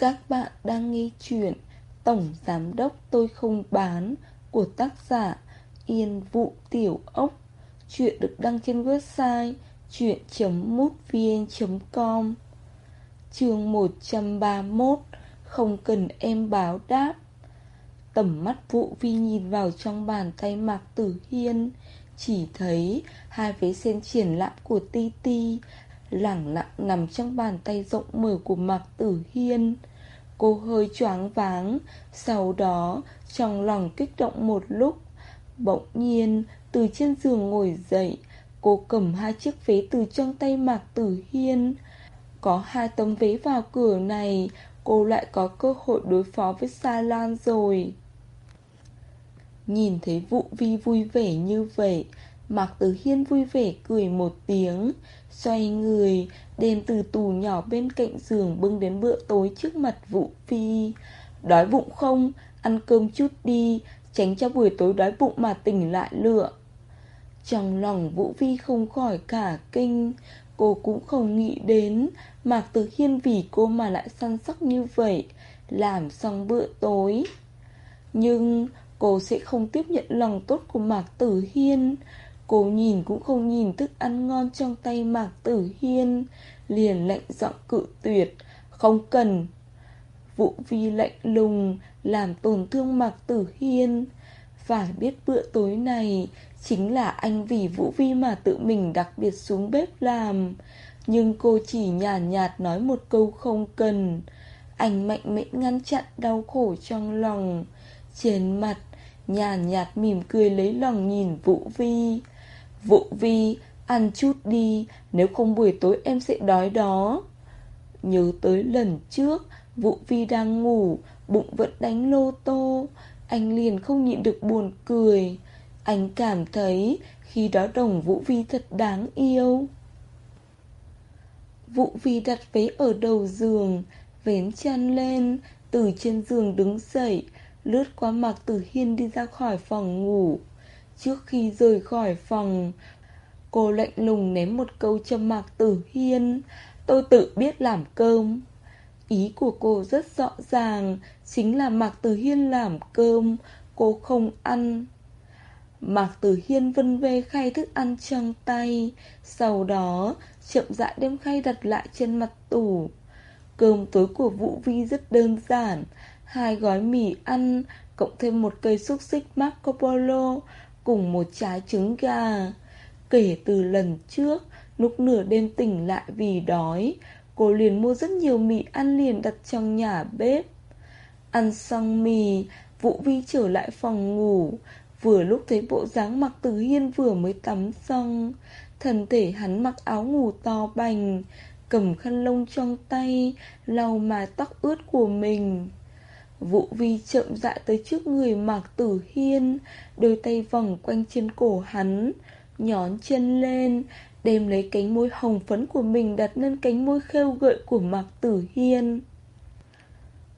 Các bạn đang nghe chuyện Tổng Giám Đốc Tôi Không Bán của tác giả Yên Vũ Tiểu Ốc. Chuyện được đăng trên website chuyện.mútvn.com Chương 131 Không cần em báo đáp. Tầm mắt Vũ Vi nhìn vào trong bàn tay Mạc Tử Hiên, Chỉ thấy hai vế sen triển lãm của Ti Ti lẳng lặng nằm trong bàn tay rộng mở của Mạc Tử Hiên. Cô hơi choáng váng, sau đó trong lòng kích động một lúc. Bỗng nhiên, từ trên giường ngồi dậy, cô cầm hai chiếc vé từ trong tay Mạc Tử Hiên. Có hai tấm vé vào cửa này, cô lại có cơ hội đối phó với Sa Lan rồi. Nhìn thấy vụ vi vui vẻ như vậy, Mạc Tử Hiên vui vẻ cười một tiếng, xoay người, đem từ tù nhỏ bên cạnh giường bưng đến bữa tối trước mặt Vũ Phi. Đói bụng không? Ăn cơm chút đi, tránh cho buổi tối đói bụng mà tỉnh lại lựa. Trong lòng Vũ Phi không khỏi cả kinh, cô cũng không nghĩ đến Mạc Tử Hiên vì cô mà lại săn sóc như vậy, làm xong bữa tối. Nhưng cô sẽ không tiếp nhận lòng tốt của Mạc Tử Hiên. Cô nhìn cũng không nhìn thức ăn ngon trong tay Mạc Tử Hiên. Liền lạnh giọng cự tuyệt Không cần. Vũ vi lạnh lùng Làm tổn thương Mạc Tử Hiên. Phải biết bữa tối này Chính là anh vì Vũ Vi mà tự mình đặc biệt xuống bếp làm. Nhưng cô chỉ nhàn nhạt, nhạt nói một câu không cần. Anh mạnh mẽ ngăn chặn đau khổ trong lòng. Trên mặt nhàn nhạt mỉm cười lấy lòng nhìn Vũ Vi Vũ Vi, ăn chút đi, nếu không buổi tối em sẽ đói đó. Nhớ tới lần trước, Vũ Vi đang ngủ, bụng vẫn đánh lô tô. Anh liền không nhịn được buồn cười. Anh cảm thấy khi đó đồng Vũ Vi thật đáng yêu. Vũ Vi đặt váy ở đầu giường, vén chăn lên, từ trên giường đứng dậy, lướt qua mặt Tử Hiên đi ra khỏi phòng ngủ. Trước khi rời khỏi phòng, Cô lạnh lùng ném một câu cho Mạc Tử Hiên. Tôi tự biết làm cơm. Ý của cô rất rõ ràng, Chính là Mạc Tử Hiên làm cơm, Cô không ăn. Mạc Tử Hiên vân vê khay thức ăn trong tay, Sau đó chậm rãi đem khay đặt lại trên mặt tủ. Cơm tối của Vũ Vi rất đơn giản, Hai gói mì ăn, Cộng thêm một cây xúc xích Marco Polo cùng một trái trứng gà. Kể từ lần trước, lúc nửa đêm tỉnh lại vì đói, cô liền mua rất nhiều mì ăn liền đặt trong nhà bếp. Ăn xong mì, Vũ Vi trở lại phòng ngủ, vừa lúc thấy bộ dáng mặc tử hiên vừa mới tắm xong. Thân thể hắn mặc áo ngủ to bành, cầm khăn lông trong tay, lau mái tóc ướt của mình. Vũ Vi chậm rãi tới trước người Mạc Tử Hiên, đôi tay vòng quanh trên cổ hắn, nhón chân lên, đem lấy cánh môi hồng phấn của mình đặt lên cánh môi khêu gợi của Mạc Tử Hiên.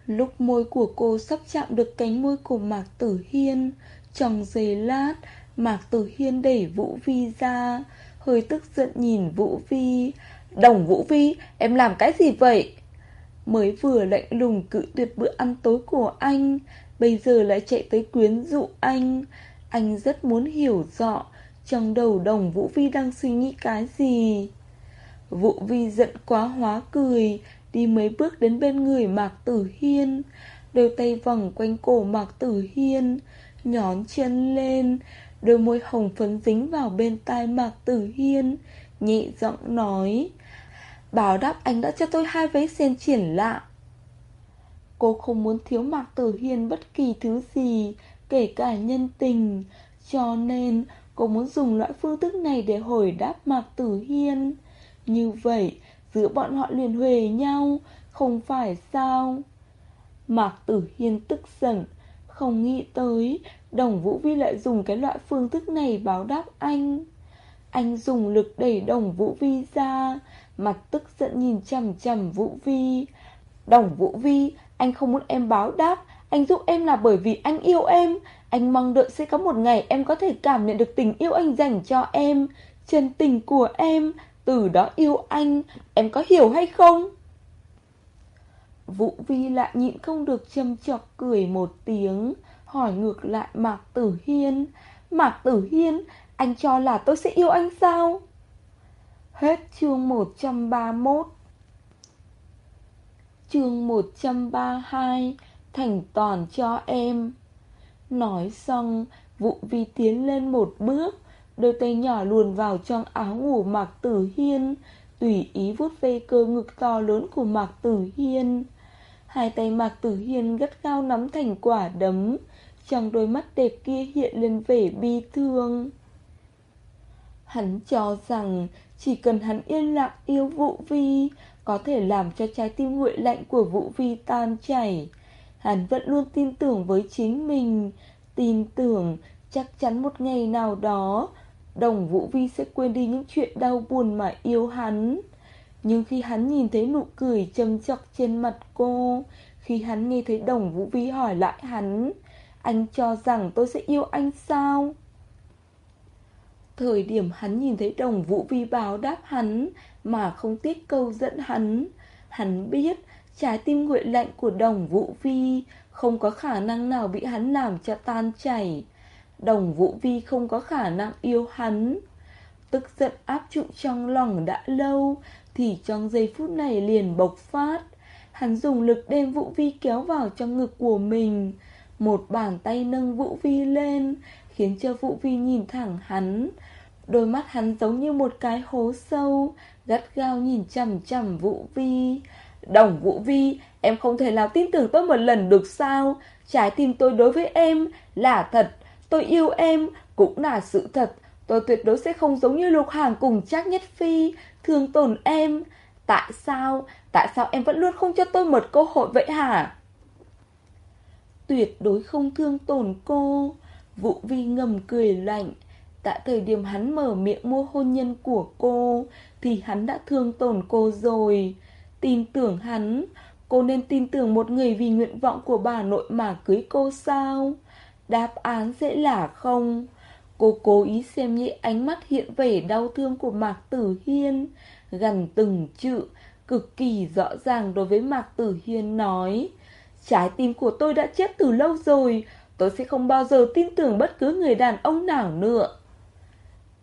Lúc môi của cô sắp chạm được cánh môi của Mạc Tử Hiên, trong giây lát, Mạc Tử Hiên đẩy Vũ Vi ra, hơi tức giận nhìn Vũ Vi. Đồng Vũ Vi, em làm cái gì vậy? Mới vừa lạnh lùng cự tuyệt bữa ăn tối của anh. Bây giờ lại chạy tới quyến dụ anh. Anh rất muốn hiểu rõ Trong đầu đồng Vũ Vi đang suy nghĩ cái gì. Vũ Vi giận quá hóa cười, Đi mấy bước đến bên người Mạc Tử Hiên. Đôi tay vòng quanh cổ Mạc Tử Hiên, Nhón chân lên. Đôi môi hồng phấn dính vào bên tai Mạc Tử Hiên Nhị giọng nói Báo đáp anh đã cho tôi hai váy sen triển lãm Cô không muốn thiếu Mạc Tử Hiên bất kỳ thứ gì, Kể cả nhân tình. Cho nên, cô muốn dùng loại phương thức này để hồi đáp Mạc Tử Hiên. Như vậy, giữa bọn họ liền huề nhau, Không phải sao? Mạc Tử Hiên tức giận, Không nghĩ tới, Đồng Vũ Vi lại dùng cái loại phương thức này báo đáp anh. Anh dùng lực đẩy đồng Vũ Vi ra Mặt tức giận nhìn chằm chằm Vũ Vi Đồng Vũ Vi Anh không muốn em báo đáp Anh giúp em là bởi vì anh yêu em Anh mong đợi sẽ có một ngày em có thể cảm nhận được tình yêu anh dành cho em Chân tình của em Từ đó yêu anh Em có hiểu hay không? Vũ Vi lại nhịn không được châm chọc cười một tiếng, hỏi ngược lại Mạc Tử Hiên. Mạc Tử Hiên, anh cho là tôi sẽ yêu anh sao? Hết chương 131 Chương 132 Thành toàn cho em Nói xong, vụ Vi tiến lên một bước, đôi tay nhỏ luồn vào trong áo ngủ Mạc Tử Hiên, tùy ý vuốt ve cơ ngực to lớn của Mạc Tử Hiên. Hai tay Mạc Tử Hiên gắt gao nắm thành quả đấm, trong đôi mắt đẹp kia hiện lên vẻ bi thương. Hắn cho rằng chỉ cần hắn yên lặng yêu Vũ Vi, có thể làm cho trái tim nguội lạnh của Vũ Vi tan chảy. Hắn vẫn luôn tin tưởng với chính mình, tin tưởng chắc chắn một ngày nào đó, đồng Vũ Vi sẽ quên đi những chuyện đau buồn mà yêu hắn. Nhưng khi hắn nhìn thấy nụ cười châm chọc trên mặt cô, khi hắn nghe thấy đồng Vũ Vi hỏi lại hắn, anh cho rằng tôi sẽ yêu anh sao? Thời điểm hắn nhìn thấy đồng Vũ Vi báo đáp hắn mà không tiếc câu dẫn hắn, hắn biết trái tim nguội lạnh của đồng Vũ Vi không có khả năng nào bị hắn làm cho tan chảy. Đồng Vũ Vi không có khả năng yêu hắn. Tức giận áp trụ trong lòng đã lâu, thì trong giây phút này liền bộc phát. Hắn dùng lực đem Vũ Vi kéo vào trong ngực của mình. Một bàn tay nâng Vũ Vi lên, khiến cho Vũ Vi nhìn thẳng hắn. Đôi mắt hắn giống như một cái hố sâu, gắt gao nhìn chằm chằm Vũ Vi. Đồng Vũ Vi, em không thể nào tin tưởng tôi một lần được sao? Trái tim tôi đối với em là thật, tôi yêu em cũng là sự thật. Tôi tuyệt đối sẽ không giống như Lục Hàng cùng Trác Nhất Phi, thương tổn em. Tại sao? Tại sao em vẫn luôn không cho tôi một cơ hội vậy hả? Tuyệt đối không thương tổn cô. Vũ Vi ngầm cười lạnh. Tại thời điểm hắn mở miệng mua hôn nhân của cô, thì hắn đã thương tổn cô rồi. Tin tưởng hắn, cô nên tin tưởng một người vì nguyện vọng của bà nội mà cưới cô sao? Đáp án dễ là không. Cô cố ý xem nhẹ ánh mắt hiện vẻ đau thương của Mạc Tử Hiên, gần từng chữ, cực kỳ rõ ràng đối với Mạc Tử Hiên nói. Trái tim của tôi đã chết từ lâu rồi, tôi sẽ không bao giờ tin tưởng bất cứ người đàn ông nào nữa.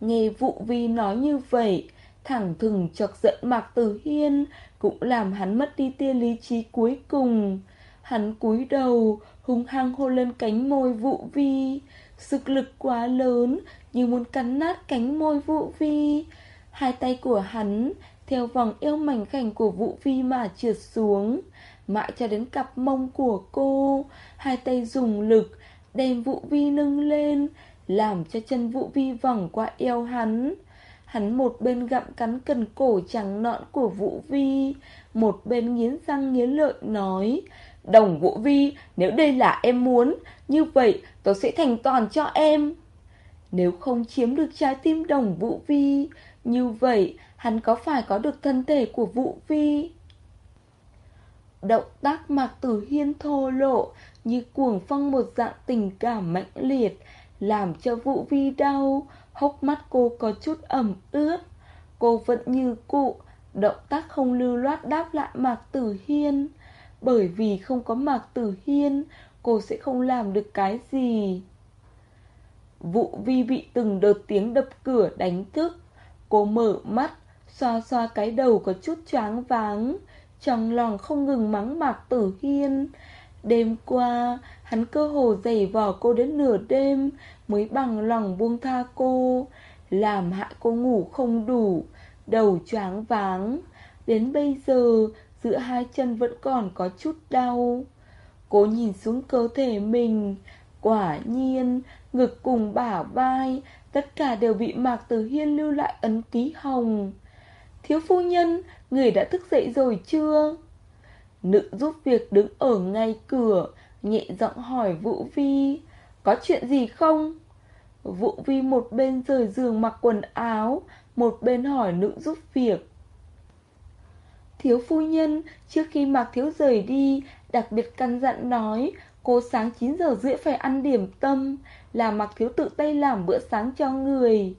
Nghe vụ vi nói như vậy, thẳng thừng chọc giận Mạc Tử Hiên, cũng làm hắn mất đi tia lý trí cuối cùng. Hắn cúi đầu, hung hăng hôn lên cánh môi vụ vi. Sức lực quá lớn, như muốn cắn nát cánh môi vụ vi. Hai tay của hắn, theo vòng eo mảnh khảnh của vụ vi mà trượt xuống. Mãi cho đến cặp mông của cô, hai tay dùng lực, đem vụ vi nâng lên, làm cho chân vũ vi vòng qua eo hắn. Hắn một bên gặm cắn cần cổ trắng nõn của Vũ Vi, một bên nghiến răng nghiến lợi nói, Đồng Vũ Vi, nếu đây là em muốn, như vậy tôi sẽ thành toàn cho em. Nếu không chiếm được trái tim đồng Vũ Vi, như vậy hắn có phải có được thân thể của Vũ Vi? Động tác Mạc Tử Hiên thô lộ như cuồng phong một dạng tình cảm mãnh liệt, làm cho Vũ Vi đau, hốc mắt cô có chút ẩm ướt. Cô vẫn như cụ, động tác không lưu loát đáp lại Mạc Tử Hiên. Bởi vì không có Mạc Tử Hiên, cô sẽ không làm được cái gì. Vụ vi bị từng đợt tiếng đập cửa đánh thức. Cô mở mắt, xoa xoa cái đầu có chút choáng váng. Trong lòng không ngừng mắng Mạc Tử Hiên. Đêm qua, hắn cơ hồ giày vò cô đến nửa đêm mới bằng lòng buông tha cô, làm hại cô ngủ không đủ, đầu choáng váng. Đến bây giờ, giữa hai chân vẫn còn có chút đau. Cô nhìn xuống cơ thể mình, quả nhiên, ngực cùng bả vai, tất cả đều bị Mạc Tử Hiên lưu lại ấn ký hồng. Thiếu phu nhân, người đã thức dậy rồi chưa? Nữ giúp việc đứng ở ngay cửa, nhẹ giọng hỏi Vũ Vi, có chuyện gì không? Vũ Vi một bên rời giường mặc quần áo, một bên hỏi nữ giúp việc. Thiếu phu nhân, trước khi Mạc Thiếu rời đi, đặc biệt căn dặn nói, cô sáng 9 giờ rưỡi phải ăn điểm tâm, là Mạc Thiếu tự tay làm bữa sáng cho người.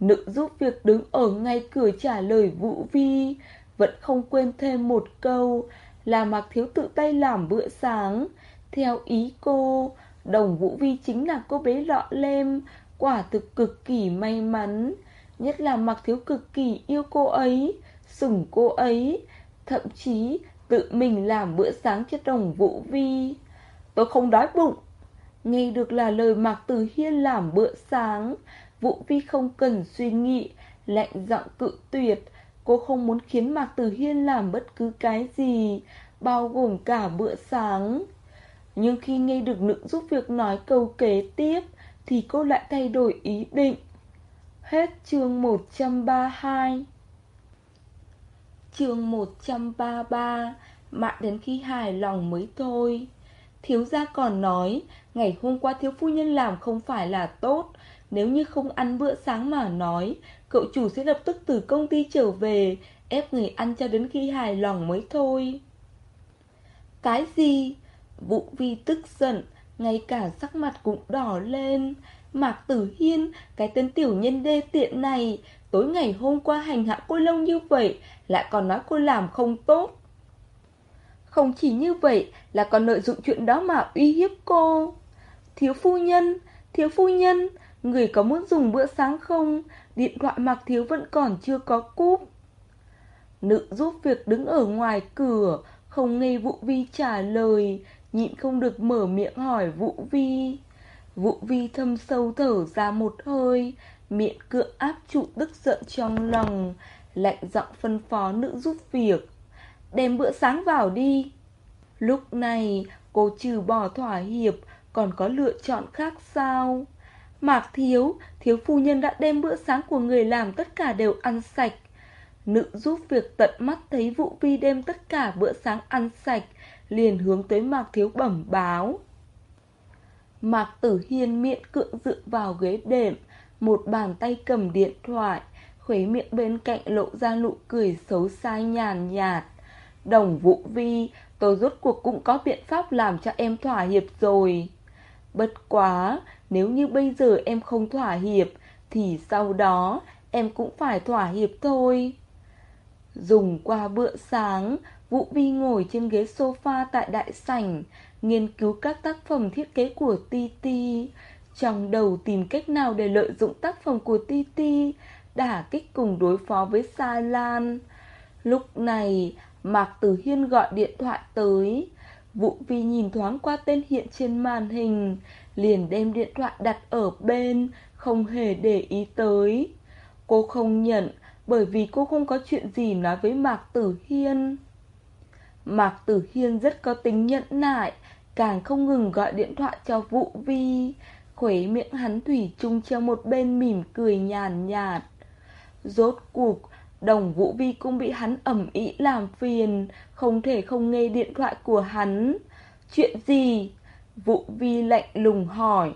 Nữ giúp việc đứng ở ngay cửa trả lời Vũ Vi, vẫn không quên thêm một câu, là Mạc Thiếu tự tay làm bữa sáng. Theo ý cô, Đồng Vũ Vi chính là cô bé lọ lem, quả thực cực kỳ may mắn. Nhất là Mạc Thiếu cực kỳ yêu cô ấy, sủng cô ấy, thậm chí tự mình làm bữa sáng cho Đồng Vũ Vi. Tôi không đói bụng. Nghe được là lời Mạc Tử Hiên làm bữa sáng, Vũ Vi không cần suy nghĩ, lạnh giọng cự tuyệt. Cô không muốn khiến Mạc Tử Hiên làm bất cứ cái gì, bao gồm cả bữa sáng. Nhưng khi nghe được nữ giúp việc nói câu kế tiếp, thì cô lại thay đổi ý định. Hết chương 132 Chương 133 Mãi đến khi hài lòng mới thôi Thiếu gia còn nói Ngày hôm qua thiếu phu nhân làm không phải là tốt Nếu như không ăn bữa sáng mà nói Cậu chủ sẽ lập tức từ công ty trở về, Ép người ăn cho đến khi hài lòng mới thôi. Cái gì? Vũ Vi tức giận, Ngay cả sắc mặt cũng đỏ lên. Mạc Tử Hiên, Cái tên tiểu nhân đê tiện này, Tối ngày hôm qua hành hạ cô lâu như vậy, Lại còn nói cô làm không tốt. Không chỉ như vậy, Là còn lợi dụng chuyện đó mà uy hiếp cô. Thiếu phu nhân, Thiếu phu nhân, Người có muốn dùng bữa sáng không? Điện thoại Mạc Thiếu vẫn còn chưa có cúp. Nữ giúp việc đứng ở ngoài cửa, Không nghe Vũ Vi trả lời, Nhịn không được mở miệng hỏi Vũ Vi. Vũ Vi thâm sâu thở ra một hơi, Miệng cựa áp trụ tức giận trong lòng, Lạnh giọng phân phó nữ giúp việc. Đem bữa sáng vào đi. Lúc này, cô trừ bỏ thỏa hiệp, Còn có lựa chọn khác sao? Mạc thiếu Thiếu phu nhân đã đem bữa sáng của người làm Tất cả đều ăn sạch Nữ giúp việc tận mắt thấy Vũ Vi đem tất cả bữa sáng ăn sạch Liền hướng tới Mạc Thiếu bẩm báo Mạc Tử Hiên miệng cưỡng dựa vào ghế đệm một bàn tay cầm điện thoại, khuấy miệng bên cạnh lộ ra nụ cười xấu xa nhàn nhạt. Đồng Vũ Vi, tôi rốt cuộc cũng có biện pháp làm cho em thỏa hiệp rồi. Bất quá, nếu như bây giờ em không thỏa hiệp, thì sau đó em cũng phải thỏa hiệp thôi. Dùng qua bữa sáng, Vũ Vi ngồi trên ghế sofa tại đại sảnh, nghiên cứu các tác phẩm thiết kế của Titi. Trong đầu tìm cách nào để lợi dụng tác phẩm của Titi Đả kích cùng đối phó với Sa Lan Lúc này Mạc Tử Hiên gọi điện thoại tới Vũ Vi nhìn thoáng qua tên hiện trên màn hình Liền đem điện thoại đặt ở bên Không hề để ý tới Cô không nhận Bởi vì cô không có chuyện gì nói với Mạc Tử Hiên Mạc Tử Hiên rất có tính nhẫn nại Càng không ngừng gọi điện thoại cho Vũ Vi Khuế miệng hắn thủy chung treo một bên mỉm cười nhàn nhạt. Rốt cuộc, đồng vũ vi cũng bị hắn ẩm ý làm phiền, không thể không nghe điện thoại của hắn. Chuyện gì? Vũ vi lạnh lùng hỏi.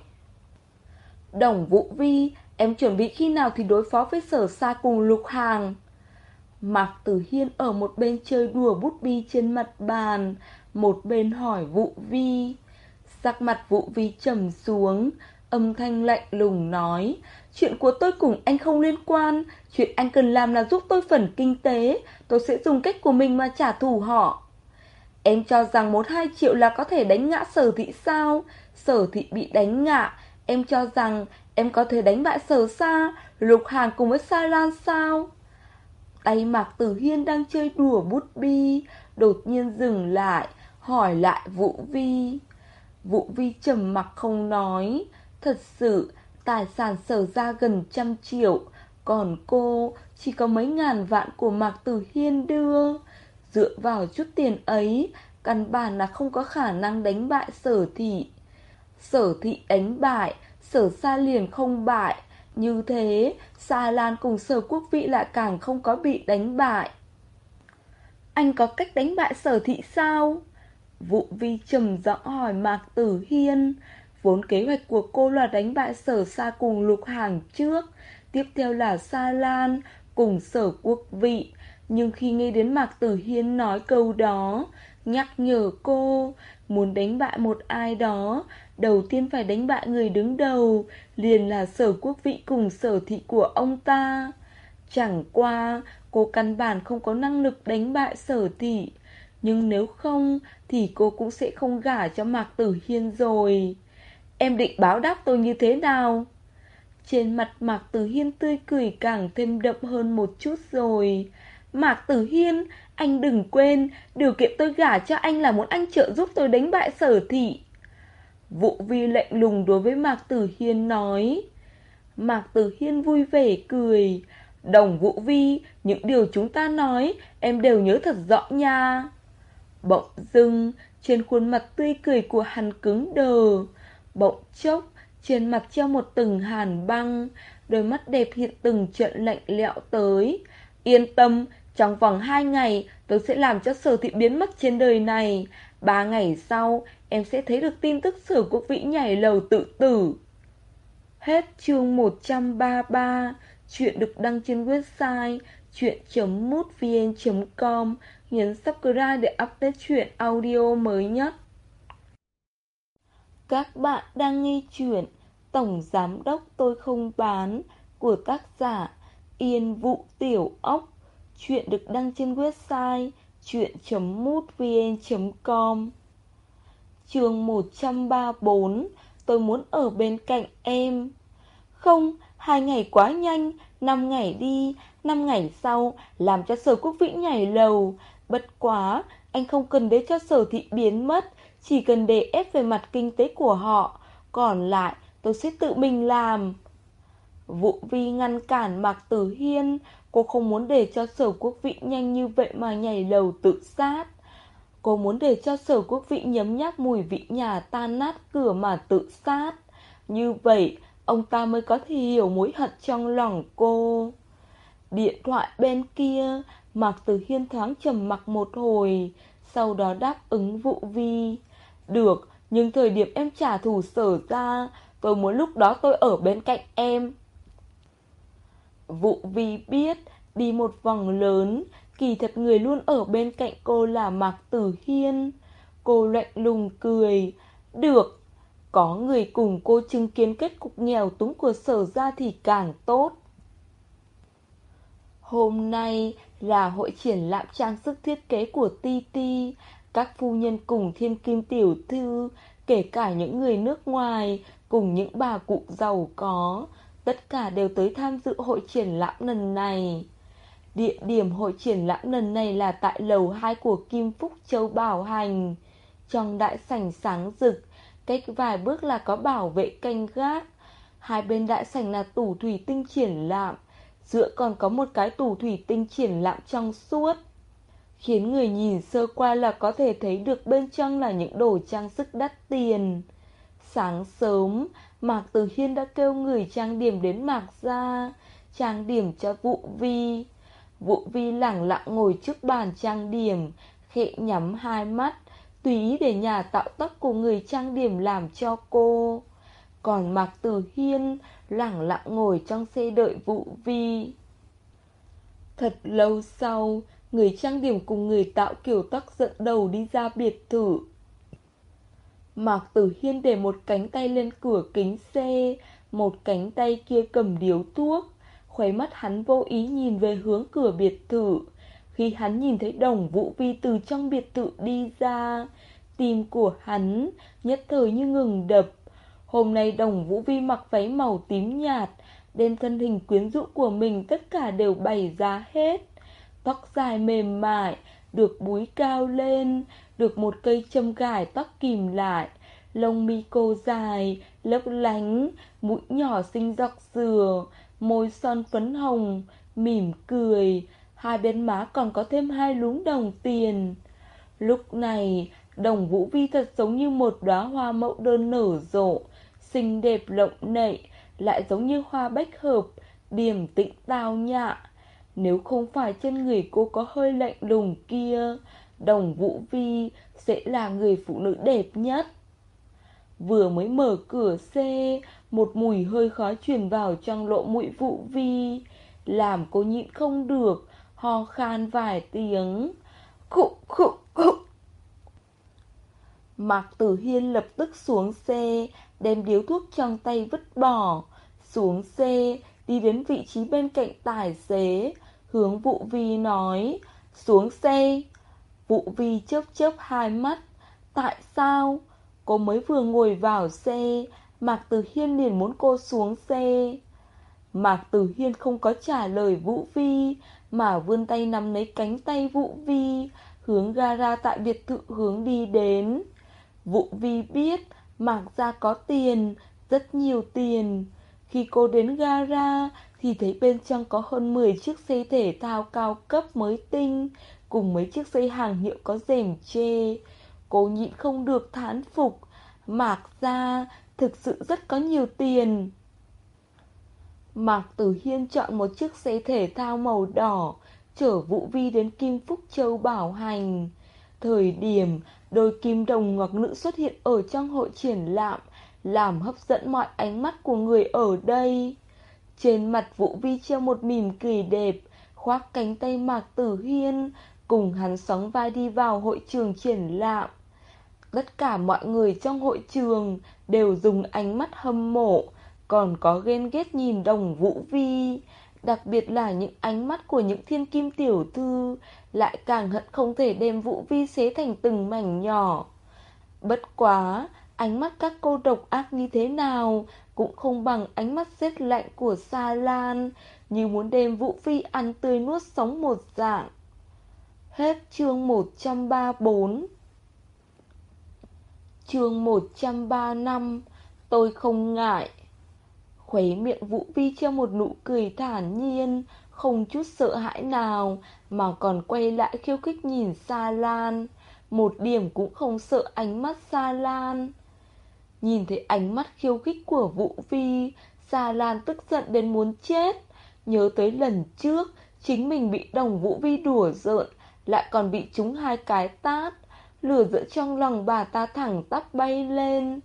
Đồng vũ vi, em chuẩn bị khi nào thì đối phó với sở xa cùng lục hàng? Mạc Tử Hiên ở một bên chơi đùa bút bi trên mặt bàn, một bên hỏi Vũ Vi. Sắc mặt Vũ Vi trầm xuống, âm thanh lạnh lùng nói, chuyện của tôi cùng anh không liên quan, chuyện anh cần làm là giúp tôi phần kinh tế, tôi sẽ dùng cách của mình mà trả thù họ. Em cho rằng một hai triệu là có thể đánh ngã sở thị sao? Sở thị bị đánh ngã, em cho rằng em có thể đánh bại sở xa, lục hàng cùng với Sa Lan sao? Tay Mạc Tử Hiên đang chơi đùa bút bi, đột nhiên dừng lại, hỏi lại Vũ Vi. Vũ Vi trầm mặc không nói, thật sự tài sản sở ra gần trăm triệu, còn cô chỉ có mấy ngàn vạn của Mạc Tử Hiên đưa. Dựa vào chút tiền ấy, căn bản là không có khả năng đánh bại sở thị. Sở thị đánh bại, sở xa liền không bại. Như thế, Sa Lan cùng sở quốc vị lại càng không có bị đánh bại. Anh có cách đánh bại sở thị sao? Vụ vi trầm giọng hỏi Mạc Tử Hiên. Vốn kế hoạch của cô là đánh bại sở xa cùng lục hàng trước. Tiếp theo là Sa Lan cùng sở quốc vị. Nhưng khi nghe đến Mạc Tử Hiên nói câu đó, nhắc nhở cô, muốn đánh bại một ai đó, đầu tiên phải đánh bại người đứng đầu, liền là sở quốc vị cùng sở thị của ông ta. Chẳng qua, cô căn bản không có năng lực đánh bại sở thị. Nhưng nếu không Thì cô cũng sẽ không gả cho Mạc Tử Hiên rồi Em định báo đáp tôi như thế nào Trên mặt Mạc Tử Hiên tươi cười càng thêm đậm hơn một chút rồi Mạc Tử Hiên Anh đừng quên Điều kiện tôi gả cho anh là muốn anh trợ giúp tôi đánh bại sở thị Vũ Vi lạnh lùng đối với Mạc Tử Hiên nói Mạc Tử Hiên vui vẻ cười Đồng Vũ Vi, những điều chúng ta nói, em đều nhớ thật rõ nha. Bỗng dưng, trên khuôn mặt tươi cười của hắn cứng đờ. Bỗng chốc, trên mặt treo một từng hàn băng, đôi mắt đẹp hiện từng trận lạnh lẽo tới. Yên tâm, trong vòng hai ngày, tôi sẽ làm cho sở thị biến mất trên đời này. Ba ngày sau, em sẽ thấy được tin tức sở quốc vĩ nhảy lầu tự tử. Hết chương 133 Chuyện được đăng trên website chuyện.mútvn.com Nhấn subscribe để update chuyện audio mới nhất. Các bạn đang nghe chuyện Tổng Giám Đốc Tôi Không Bán của tác giả Yên Vũ Tiểu Ốc. Chuyện được đăng trên website chuyện.mútvn.com Chương 134 Tôi muốn ở bên cạnh em. Không, Hai ngày quá nhanh, năm ngày đi, năm ngày sau, làm cho sở quốc vĩ nhảy lầu. Bất quá, anh không cần để cho sở thị biến mất, chỉ cần để ép về mặt kinh tế của họ. Còn lại, tôi sẽ tự mình làm. Vụ vi ngăn cản Mạc Tử Hiên, cô không muốn để cho sở quốc vị nhanh như vậy mà nhảy lầu tự sát. Cô muốn để cho sở quốc vị nhấm nháp mùi vị nhà tan nát cửa mà tự sát. Như vậy, ông ta mới có thể hiểu mối hận trong lòng cô. Điện thoại bên kia, Mạc Tử Hiên thoáng trầm mặc một hồi, sau đó đáp ứng vụ vi. Được, nhưng thời điểm em trả thù sở ra, tôi muốn lúc đó tôi ở bên cạnh em. Vụ vi biết, đi một vòng lớn, kỳ thật người luôn ở bên cạnh cô là Mạc Tử Hiên. Cô lạnh lùng cười. Được, có người cùng cô chứng kiến kết cục nghèo túng của sở ra thì càng tốt. Hôm nay là hội triển lãm trang sức thiết kế của Titi. Các phu nhân cùng thiên kim tiểu thư, kể cả những người nước ngoài, cùng những bà cụ giàu có, tất cả đều tới tham dự hội triển lãm lần này. Địa điểm hội triển lãm lần này là tại lầu 2 của Kim Phúc Châu Bảo Hành. Trong đại sảnh sáng rực, Cách vài bước là có bảo vệ canh gác Hai bên đại sảnh là tủ thủy tinh triển lãm Giữa còn có một cái tủ thủy tinh triển lãm trong suốt Khiến người nhìn sơ qua là có thể thấy được bên trong là những đồ trang sức đắt tiền Sáng sớm, Mạc Tử Hiên đã kêu người trang điểm đến Mạc ra Trang điểm cho Vụ Vi Vụ Vi lẳng lặng ngồi trước bàn trang điểm Khẽ nhắm hai mắt tùy để nhà tạo tóc của người trang điểm làm cho cô. Còn Mạc Tử Hiên lẳng lặng ngồi trong xe đợi vụ vi. Thật lâu sau, người trang điểm cùng người tạo kiểu tóc dẫn đầu đi ra biệt thự. Mạc Tử Hiên để một cánh tay lên cửa kính xe, một cánh tay kia cầm điếu thuốc. Khóe mắt hắn vô ý nhìn về hướng cửa biệt thự. Khi hắn nhìn thấy đồng vũ vi từ trong biệt thự đi ra, tim của hắn nhất thời như ngừng đập. Hôm nay đồng vũ vi mặc váy màu tím nhạt, đem thân hình quyến rũ của mình tất cả đều bày ra hết. Tóc dài mềm mại, được búi cao lên, được một cây châm gài tóc kìm lại. Lông mi cô dài, lấp lánh, mũi nhỏ xinh dọc dừa, môi son phấn hồng, mỉm cười, hai bên má còn có thêm hai lúm đồng tiền. Lúc này, đồng vũ vi thật giống như một đóa hoa mẫu đơn nở rộ, xinh đẹp lộng lẫy, lại giống như hoa bách hợp, điềm tĩnh tao nhã. Nếu không phải trên người cô có hơi lạnh lùng kia, đồng vũ vi sẽ là người phụ nữ đẹp nhất. Vừa mới mở cửa xe, một mùi hơi khó truyền vào trong lỗ mũi vũ vi, làm cô nhịn không được, ho khan vài tiếng. Khụ khụ khụ. Mạc Tử Hiên lập tức xuống xe, đem điếu thuốc trong tay vứt bỏ. Xuống xe, đi đến vị trí bên cạnh tài xế, hướng vũ vi nói, xuống xe. Vũ Vi chớp chớp hai mắt. Tại sao? Cô mới vừa ngồi vào xe, Mạc Tử Hiên liền muốn cô xuống xe. Mạc Tử Hiên không có trả lời Vũ Vi, mà vươn tay nắm lấy cánh tay Vũ Vi, hướng gara tại biệt thự hướng đi đến. Vũ Vi biết Mạc gia có tiền, rất nhiều tiền. Khi cô đến gara thì thấy bên trong có hơn 10 chiếc xe thể thao cao cấp mới tinh, cùng mấy chiếc xe hàng hiệu có rèm chê. Cô nhịn không được thán phục, Mạc gia thực sự rất có nhiều tiền. Mạc Tử Hiên chọn một chiếc xe thể thao màu đỏ, chở Vũ Vi đến Kim Phúc Châu bảo hành. Thời điểm đôi kim đồng ngọc nữ xuất hiện ở trong hội triển lãm, làm hấp dẫn mọi ánh mắt của người ở đây. Trên mặt Vũ Vi treo một mỉm cười đẹp, khoác cánh tay Mạc Tử Hiên, cùng hắn sóng vai đi vào hội trường triển lãm. Tất cả mọi người trong hội trường đều dùng ánh mắt hâm mộ, còn có ghen ghét nhìn đồng Vũ Vi. Đặc biệt là những ánh mắt của những thiên kim tiểu thư Lại càng hận không thể đem Vũ Vi xé thành từng mảnh nhỏ Bất quá Ánh mắt các cô độc ác như thế nào cũng không bằng ánh mắt rét lạnh của Sa Lan Như muốn đem Vũ Vi ăn tươi nuốt sống một dạng Hết chương 134 Chương 135 Tôi không ngại Khuấy miệng Vũ Vi treo một nụ cười thản nhiên, không chút sợ hãi nào, mà còn quay lại khiêu khích nhìn Sa Lan. Một điểm cũng không sợ ánh mắt Sa Lan. Nhìn thấy ánh mắt khiêu khích của Vũ Vi, Sa Lan tức giận đến muốn chết. Nhớ tới lần trước, chính mình bị đồng Vũ Vi đùa giỡn, lại còn bị trúng hai cái tát. Lửa giận trong lòng bà ta thẳng tắp bay lên.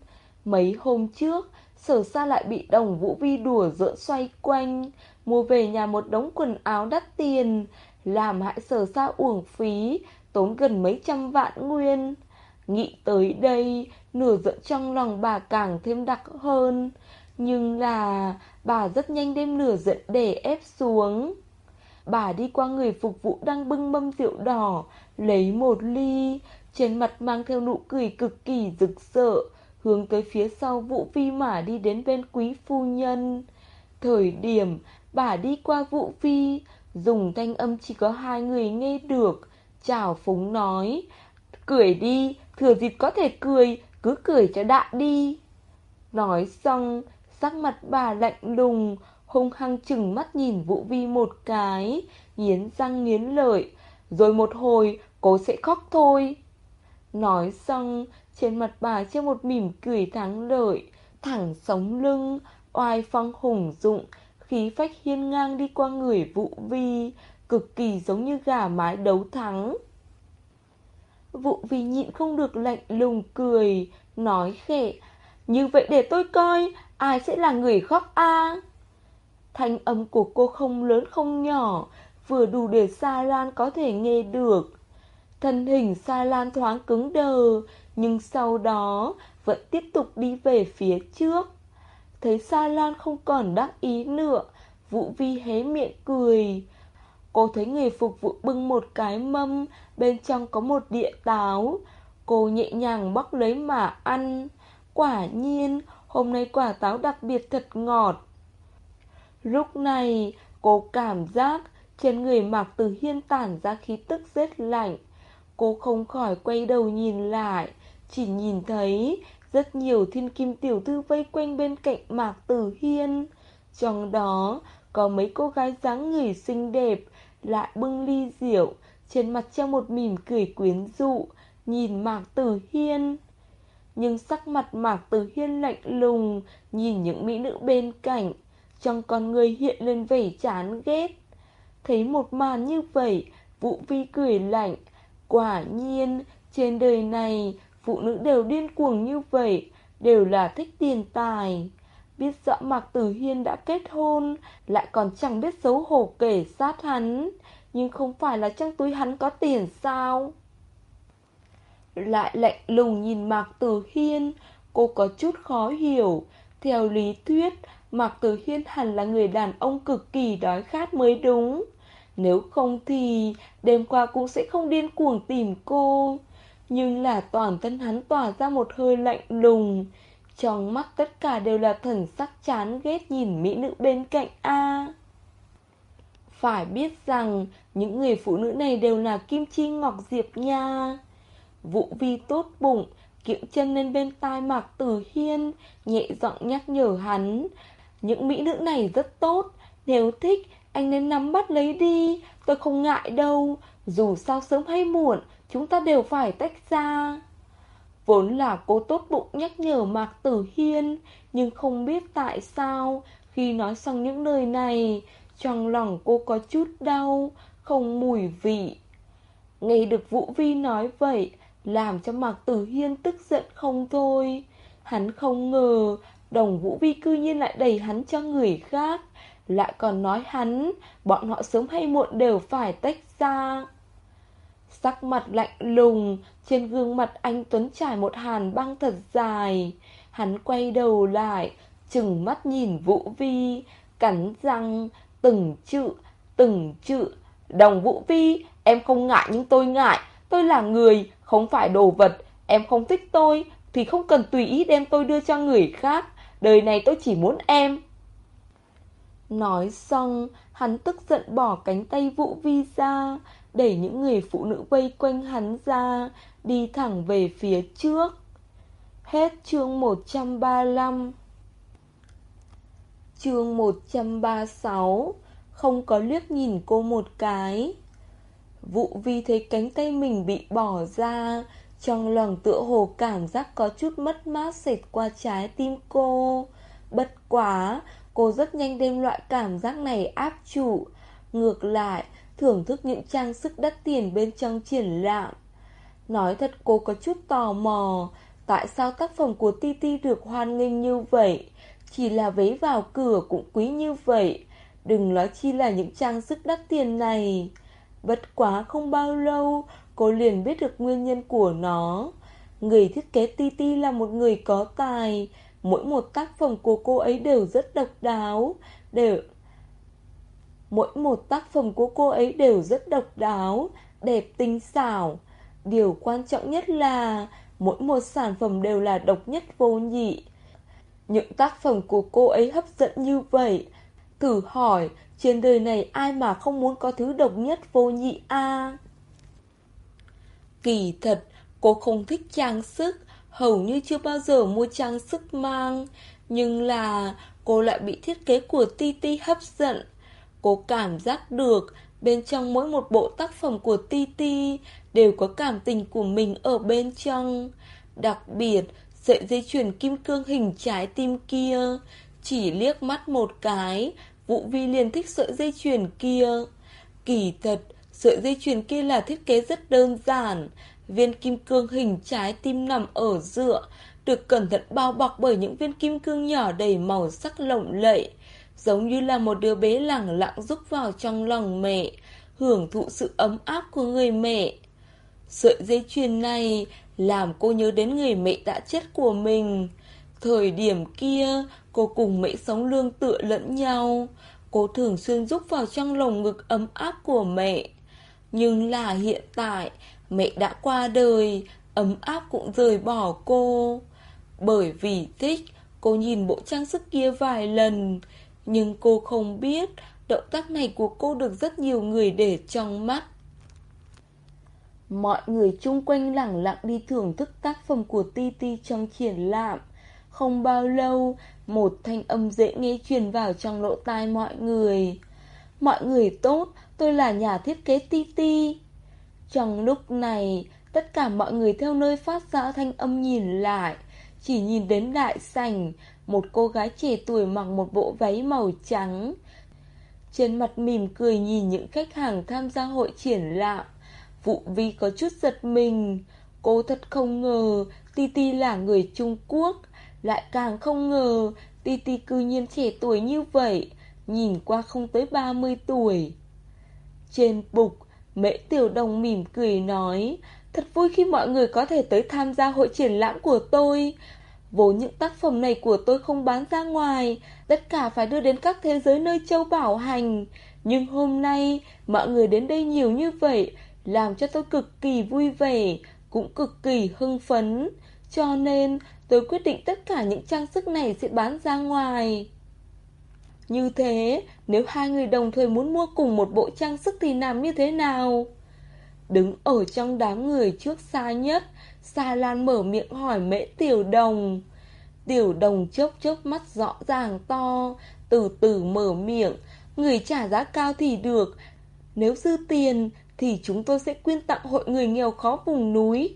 Mấy hôm trước, Sở xa lại bị đồng Vũ Vi đùa giỡn xoay quanh Mua về nhà một đống quần áo đắt tiền Làm hại sở xa uổng phí Tốn gần mấy trăm vạn nguyên Nghĩ tới đây Nửa giận trong lòng bà càng thêm đặc hơn Nhưng là Bà rất nhanh đem nửa giận để ép xuống Bà đi qua người phục vụ đang bưng mâm rượu đỏ Lấy một ly Trên mặt mang theo nụ cười cực kỳ rực rỡ hướng tới phía sau Vũ Phi mà đi đến bên quý phu nhân. Thời điểm bà đi qua Vũ Phi, dùng thanh âm chỉ có hai người nghe được, chào phúng nói, cười đi, thừa dịp có thể cười, cứ cười cho đã đi. Nói xong, sắc mặt bà lạnh lùng, hung hăng chừng mắt nhìn Vũ Vi một cái, nghiến răng nghiến lợi, rồi một hồi cô sẽ khóc thôi. Nói xong, trên mặt bà treo một mỉm cười thắng lợi, thẳng sống lưng, oai phong hùng dụng, khí phách hiên ngang đi qua người Vũ Vi, cực kỳ giống như gà mái đấu thắng. Vũ Vi nhịn không được lạnh lùng cười, nói khẽ, như vậy để tôi coi, ai sẽ là người khóc a Thanh âm của cô không lớn không nhỏ, vừa đủ để Sa Lan có thể nghe được. Thân hình Sa Lan thoáng cứng đờ, nhưng sau đó vẫn tiếp tục đi về phía trước. Thấy Sa Lan không còn đắc ý nữa, Vũ Vi hé miệng cười. Cô thấy người phục vụ bưng một cái mâm, bên trong có một địa táo. Cô nhẹ nhàng bóc lấy mà ăn. Quả nhiên, hôm nay quả táo đặc biệt thật ngọt. Lúc này, cô cảm giác trên người Mạc Tử Hiên tản ra khí tức rét lạnh. Cô không khỏi quay đầu nhìn lại, chỉ nhìn thấy rất nhiều thiên kim tiểu thư vây quanh bên cạnh Mạc Tử Hiên. Trong đó có mấy cô gái dáng người xinh đẹp, lại bưng ly rượu, trên mặt treo một mỉm cười quyến rũ, nhìn Mạc Tử Hiên. Nhưng sắc mặt Mạc Tử Hiên lạnh lùng, nhìn những mỹ nữ bên cạnh, trong con người hiện lên vẻ chán ghét. Thấy một màn như vậy, Vũ Vi cười lạnh, quả nhiên trên đời này phụ nữ đều điên cuồng như vậy, đều là thích tiền tài. Biết rõ Mạc Tử Hiên đã kết hôn, lại còn chẳng biết xấu hổ kể sát hắn, nhưng không phải là trong túi hắn có tiền sao? Lại lạnh lùng nhìn Mạc Tử Hiên, cô có chút khó hiểu. Theo lý thuyết, Mạc Tử Hiên hẳn là người đàn ông cực kỳ đói khát mới đúng. Nếu không thì đêm qua cũng sẽ không điên cuồng tìm cô Nhưng là toàn thân hắn tỏa ra một hơi lạnh lùng trong mắt tất cả đều là thần sắc chán ghét nhìn mỹ nữ bên cạnh A. Phải biết rằng, những người phụ nữ này đều là Kim Chi Ngọc Diệp nha. Vũ Vi tốt bụng, Kiễng chân lên bên tai Mạc Tử Hiên, Nhẹ giọng nhắc nhở hắn, Những mỹ nữ này rất tốt, Nếu thích, anh nên nắm bắt lấy đi, Tôi không ngại đâu. Dù sao sớm hay muộn, Chúng ta đều phải tách ra. Vốn là cô tốt bụng nhắc nhở Mạc Tử Hiên Nhưng không biết tại sao Khi nói xong những lời này Trong lòng cô có chút đau Không mùi vị. Nghe được Vũ Vi nói vậy Làm cho Mạc Tử Hiên tức giận không thôi. Hắn không ngờ Đồng Vũ Vi cư nhiên lại đẩy hắn cho người khác. Lại còn nói hắn, bọn họ sớm hay muộn đều phải tách ra. Sắc mặt lạnh lùng, trên gương mặt anh Tuấn trải một hàn băng thật dài. Hắn quay đầu lại, chừng mắt nhìn Vũ Vi, cắn răng, từng chữ, từng chữ. Đồng Vũ Vi, em không ngại nhưng tôi ngại, tôi là người, không phải đồ vật. Em không thích tôi, thì không cần tùy ý đem tôi đưa cho người khác. Đời này tôi chỉ muốn em. Nói xong, hắn tức giận bỏ cánh tay Vũ Vi ra, đẩy những người phụ nữ vây quanh hắn ra, đi thẳng về phía trước. Hết chương 135 Chương 136 Không có liếc nhìn cô một cái. Vũ Vi thấy cánh tay mình bị bỏ ra Trong lòng tựa hồ cảm giác có chút mất mát xệt qua trái tim cô. Bất quá Cô rất nhanh đem loại cảm giác này áp chủ Ngược lại Thưởng thức những trang sức đắt tiền bên trong triển lãm. Nói thật, cô có chút tò mò, Tại sao tác phẩm của Titi được hoan nghênh như vậy? Chỉ là vế vào cửa cũng quý như vậy. Đừng nói chi là những trang sức đắt tiền này. Bất quá không bao lâu, Cô liền biết được nguyên nhân của nó. Người thiết kế Titi là một người có tài. Mỗi một tác phẩm của cô ấy đều rất độc đáo, Đều Mỗi một tác phẩm của cô ấy đều rất độc đáo Đẹp tinh xảo. Điều quan trọng nhất là Mỗi một sản phẩm đều là độc nhất vô nhị. Những tác phẩm của cô ấy hấp dẫn như vậy Thử hỏi Trên đời này ai mà không muốn có thứ độc nhất vô nhị a? Kỳ thật Cô không thích trang sức hầu như chưa bao giờ mua trang sức mang, nhưng là cô lại bị thiết kế của Titi hấp dẫn. Cô cảm giác được bên trong mỗi một bộ tác phẩm của Titi đều có cảm tình của mình ở bên trong. Đặc biệt, sợi dây chuyền kim cương hình trái tim kia, chỉ liếc mắt một cái, Vũ Vi liền thích sợi dây chuyền kia. Kỳ thật, sợi dây chuyền kia là thiết kế rất đơn giản, Viên kim cương hình trái tim nằm ở giữa được cẩn thận bao bọc bởi những viên kim cương nhỏ đầy màu sắc lộng lẫy, giống như là một đứa bé lẳng lặng rúc vào trong lòng mẹ, hưởng thụ sự ấm áp của người mẹ. Sợi dây chuyền này làm cô nhớ đến người mẹ đã chết của mình. Thời điểm kia, cô cùng mẹ sống lương tựa lẫn nhau. Cô thường xuyên rúc vào trong lồng ngực ấm áp của mẹ. Nhưng là hiện tại, Mẹ đã qua đời, ấm áp cũng rời bỏ cô. Bởi vì thích, cô nhìn bộ trang sức kia vài lần. Nhưng cô không biết, động tác này của cô được rất nhiều người để trong mắt. Mọi người chung quanh lặng lặng đi thưởng thức tác phẩm của Titi trong triển lãm. Không bao lâu, một thanh âm dễ nghe truyền vào trong lỗ tai mọi người. Mọi người tốt, tôi là nhà thiết kế Titi. Trong lúc này, tất cả mọi người theo nơi phát ra thanh âm nhìn lại, chỉ nhìn đến đại sảnh, một cô gái trẻ tuổi mặc một bộ váy màu trắng. Trên mặt mỉm cười nhìn những khách hàng tham gia hội triển lãm, Vụ Vi có chút giật mình, cô thật không ngờ Titi là người Trung Quốc, lại càng không ngờ Titi cư nhiên trẻ tuổi như vậy, nhìn qua không tới 30 tuổi. Trên bục, Mễ Tiểu Đồng mỉm cười nói, thật vui khi mọi người có thể tới tham gia hội triển lãm của tôi. Vốn những tác phẩm này của tôi không bán ra ngoài, tất cả phải đưa đến các thế giới nơi châu bảo hành. Nhưng hôm nay mọi người đến đây nhiều như vậy Làm cho tôi cực kỳ vui vẻ Cũng cực kỳ hưng phấn Cho nên tôi quyết định tất cả những trang sức này sẽ bán ra ngoài Như thế Nếu hai người đồng thời muốn mua cùng một bộ trang sức thì làm như thế nào? Đứng ở trong đám người trước xa nhất Sa Lan mở miệng hỏi mễ tiểu đồng. Tiểu đồng chớp chớp mắt rõ ràng to, Từ từ mở miệng. Người trả giá cao thì được, Nếu dư tiền Thì chúng tôi sẽ quyên tặng hội người nghèo khó vùng núi.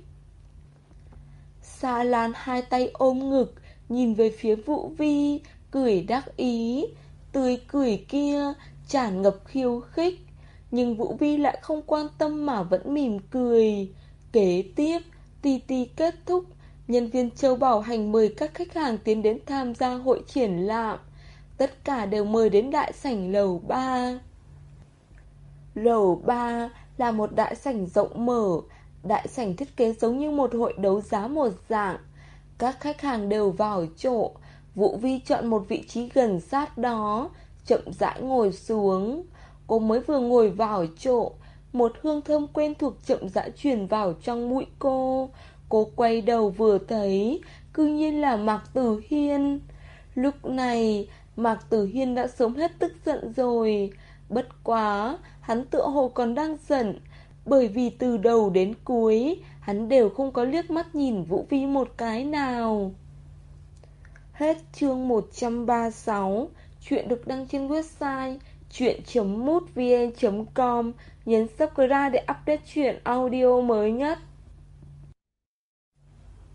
Sa Lan hai tay ôm ngực, Nhìn về phía Vũ Vi, Cười đắc ý. Tươi cười kia Tràn ngập khiêu khích, Nhưng Vũ Vi lại không quan tâm mà vẫn mỉm cười. Kế tiếp Ti Ti kết thúc, Nhân viên châu Bảo Hành mời các khách hàng tiến đến tham gia hội triển lãm. Tất cả đều mời đến đại sảnh lầu 3 Lầu 3 là một đại sảnh rộng mở, Đại sảnh thiết kế giống như một hội đấu giá một dạng. Các khách hàng đều vào chỗ, Vũ Vi chọn một vị trí gần sát đó, Chậm rãi ngồi xuống. Cô mới vừa ngồi vào chỗ một hương thơm quen thuộc chậm rãi truyền vào trong mũi cô. Cô quay đầu vừa thấy, Cư nhiên là Mạc Tử Hiên. Lúc này, Mạc Tử Hiên đã sớm hết tức giận rồi. Bất quá, Hắn tựa hồ còn đang giận, Bởi vì từ đầu đến cuối, Hắn đều không có liếc mắt nhìn Vũ Vi một cái nào. Hết chương 136 Chuyện được đăng trên website chuyện.mútvn.com Nhấn subscribe để update chuyện audio mới nhất.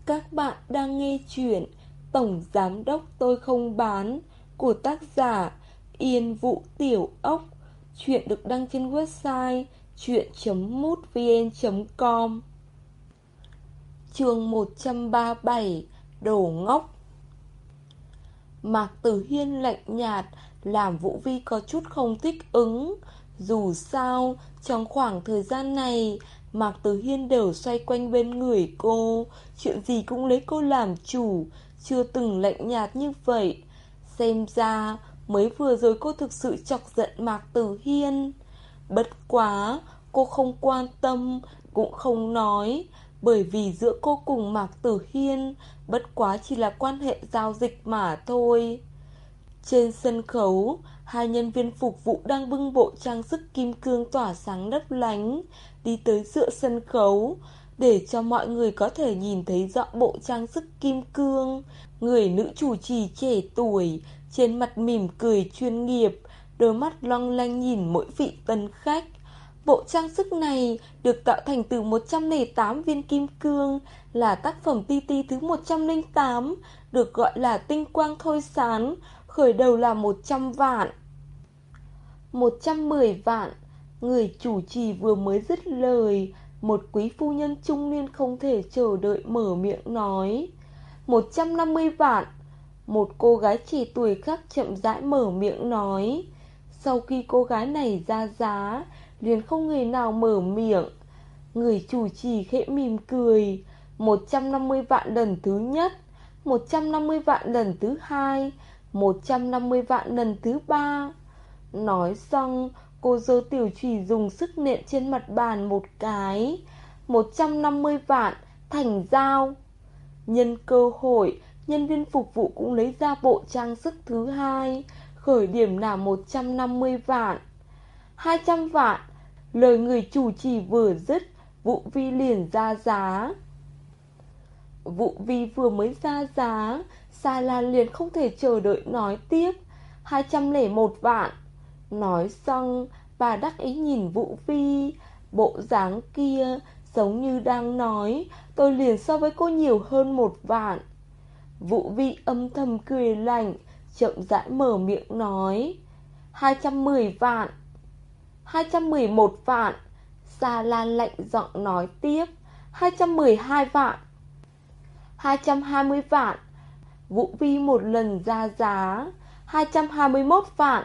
Các bạn đang nghe chuyện Tổng Giám Đốc Tôi Không Bán của tác giả Yên Vũ Tiểu Ốc. Chuyện được đăng trên website chuyện.mútvn.com Chương 137 Đồ ngốc. Mạc Tử Hiên lạnh nhạt, Làm Vũ Vi có chút không thích ứng. Dù sao, Trong khoảng thời gian này, Mạc Tử Hiên đều xoay quanh bên người cô. Chuyện gì cũng lấy cô làm chủ, Chưa từng lạnh nhạt như vậy. Xem ra, Mới vừa rồi cô thực sự chọc giận Mạc Tử Hiên. Bất quá, Cô không quan tâm, Cũng không nói, Bởi vì giữa cô cùng Mạc Tử Hiên, Bất quá chỉ là quan hệ giao dịch mà thôi. Trên sân khấu Hai nhân viên phục vụ đang bưng bộ trang sức kim cương tỏa sáng lấp lánh, Đi tới giữa sân khấu. Để cho mọi người có thể nhìn thấy rõ bộ trang sức kim cương, Người nữ chủ trì trẻ tuổi, trên mặt mỉm cười chuyên nghiệp, Đôi mắt long lanh nhìn mỗi vị tân khách. Bộ trang sức này được tạo thành từ 108 viên kim cương, Là tác phẩm ti ti thứ 108 Được gọi là tinh quang thôi sán Khởi đầu là 100 vạn. 110 vạn, Người chủ trì vừa mới dứt lời, Một quý phu nhân trung niên không thể chờ đợi mở miệng nói. 150 vạn, một cô gái chỉ tuổi khác chậm rãi mở miệng nói. Sau khi cô gái này ra giá, liền không người nào mở miệng. Người chủ trì khẽ mỉm cười 150 vạn lần thứ nhất 150 vạn lần thứ hai 150 vạn lần thứ ba. Nói xong, Cô dơ tiểu chỉ dùng sức nện trên mặt bàn một cái. 150 vạn, Thành giao. Nhân cơ hội, Nhân viên phục vụ cũng lấy ra bộ trang sức thứ hai, Khởi điểm là 150 vạn. 200 vạn, Lời người chủ trì vừa dứt Vụ vi liền ra giá. Vụ vi vừa mới ra giá xa Lan liền không thể chờ đợi nói tiếp. 201 vạn. Nói xong, Bà đắc ý nhìn Vũ Vi Bộ dáng kia Giống như đang nói, Tôi liền so với cô nhiều hơn một vạn. Vũ vi âm thầm cười lạnh, Chậm rãi mở miệng nói 210 vạn. 211 vạn. Xa Lan lạnh giọng nói tiếp 212 vạn. 220 vạn. Vũ Vi một lần ra giá 221 vạn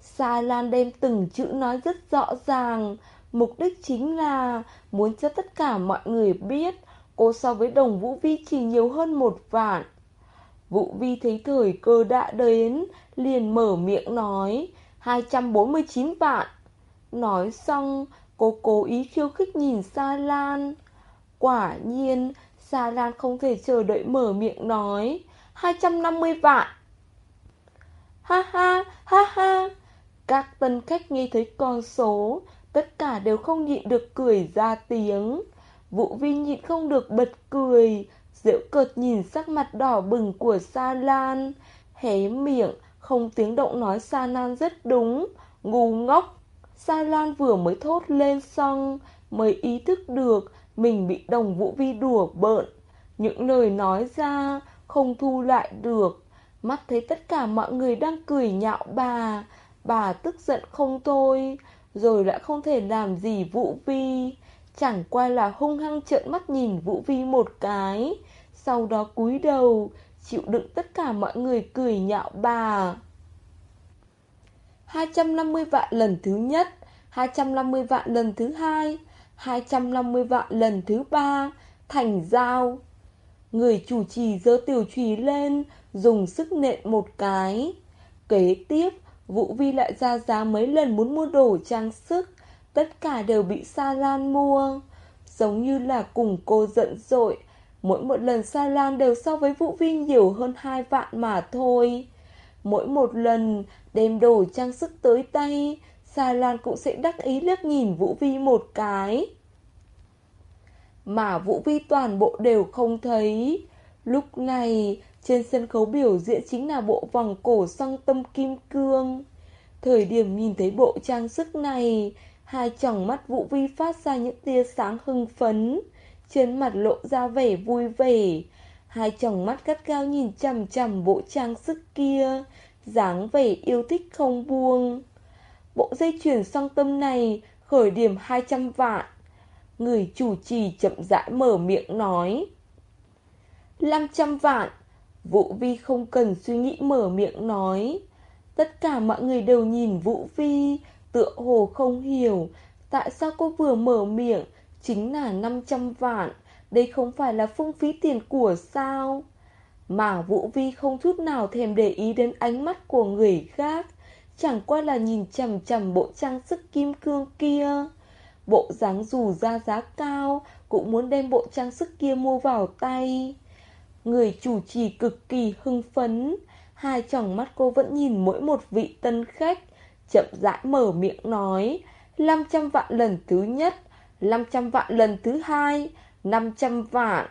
Sa Lan đem từng chữ nói rất rõ ràng Mục đích chính là Muốn cho tất cả mọi người biết Cô so với đồng Vũ Vi chỉ nhiều hơn một vạn Vũ Vi thấy thời cơ đã đến, liền mở miệng nói, 249 vạn. Nói xong, cô cố ý khiêu khích nhìn Sa Lan. Quả nhiên, Sa Lan không thể chờ đợi mở miệng nói. 250 vạn. Ha ha, ha ha. Các tân khách nghe thấy con số, tất cả đều không nhịn được cười ra tiếng. Vũ Vi nhịn không được bật cười, diễu cợt nhìn sắc mặt đỏ bừng của Sa Lan, hé miệng, không tiếng động nói Sa Lan rất đúng, ngu ngốc. Sa Lan vừa mới thốt lên xong, mới ý thức được mình bị đồng Vũ Vi đùa bợn. Những lời nói ra không thu lại được. Mắt thấy tất cả mọi người đang cười nhạo bà, bà tức giận không thôi, rồi lại không thể làm gì Vũ Vi. Chẳng qua là hung hăng trợn mắt nhìn Vũ Vi một cái, sau đó cúi đầu, chịu đựng tất cả mọi người cười nhạo bà. 250 vạn lần thứ nhất, 250 vạn lần thứ hai, 250 vạn lần thứ ba, thành giao. Người chủ trì giơ tiểu trùy lên, dùng sức nện một cái. Kế tiếp, Vũ Vi lại ra giá mấy lần muốn mua đồ trang sức, tất cả đều bị Sa Lan mua. Giống như là cùng cô giận dội, mỗi một lần Sa Lan đều so với Vũ Vi nhiều hơn hai vạn mà thôi. Mỗi một lần đem đồ trang sức tới tay, Sa Lan cũng sẽ đắc ý liếc nhìn Vũ Vi một cái. Mà Vũ Vi toàn bộ đều không thấy. Lúc này, trên sân khấu biểu diễn chính là bộ vòng cổ song tâm kim cương. Thời điểm nhìn thấy bộ trang sức này, hai tròng mắt Vũ Vi phát ra những tia sáng hưng phấn, trên mặt lộ ra vẻ vui vẻ. Hai tròng mắt gắt gao nhìn chằm chằm bộ trang sức kia, dáng vẻ yêu thích không buông. Bộ dây chuyền song tâm này khởi điểm 200 vạn. Người chủ trì chậm rãi mở miệng nói. 500 vạn. Vũ Vi không cần suy nghĩ mở miệng nói. Tất cả mọi người đều nhìn Vũ Vi, tựa hồ không hiểu tại sao cô vừa mở miệng chính là 500 vạn. Đây không phải là phung phí tiền của sao? Mà Vũ Vi không chút nào thèm để ý đến ánh mắt của người khác. Chẳng qua là nhìn chằm chằm bộ trang sức kim cương kia. Bộ dáng dù ra giá cao, cũng muốn đem bộ trang sức kia mua vào tay. Người chủ trì cực kỳ hưng phấn, hai tròng mắt cô vẫn nhìn mỗi một vị tân khách, chậm rãi mở miệng nói, 500 vạn lần thứ nhất, 500 vạn lần thứ hai, 500 vạn.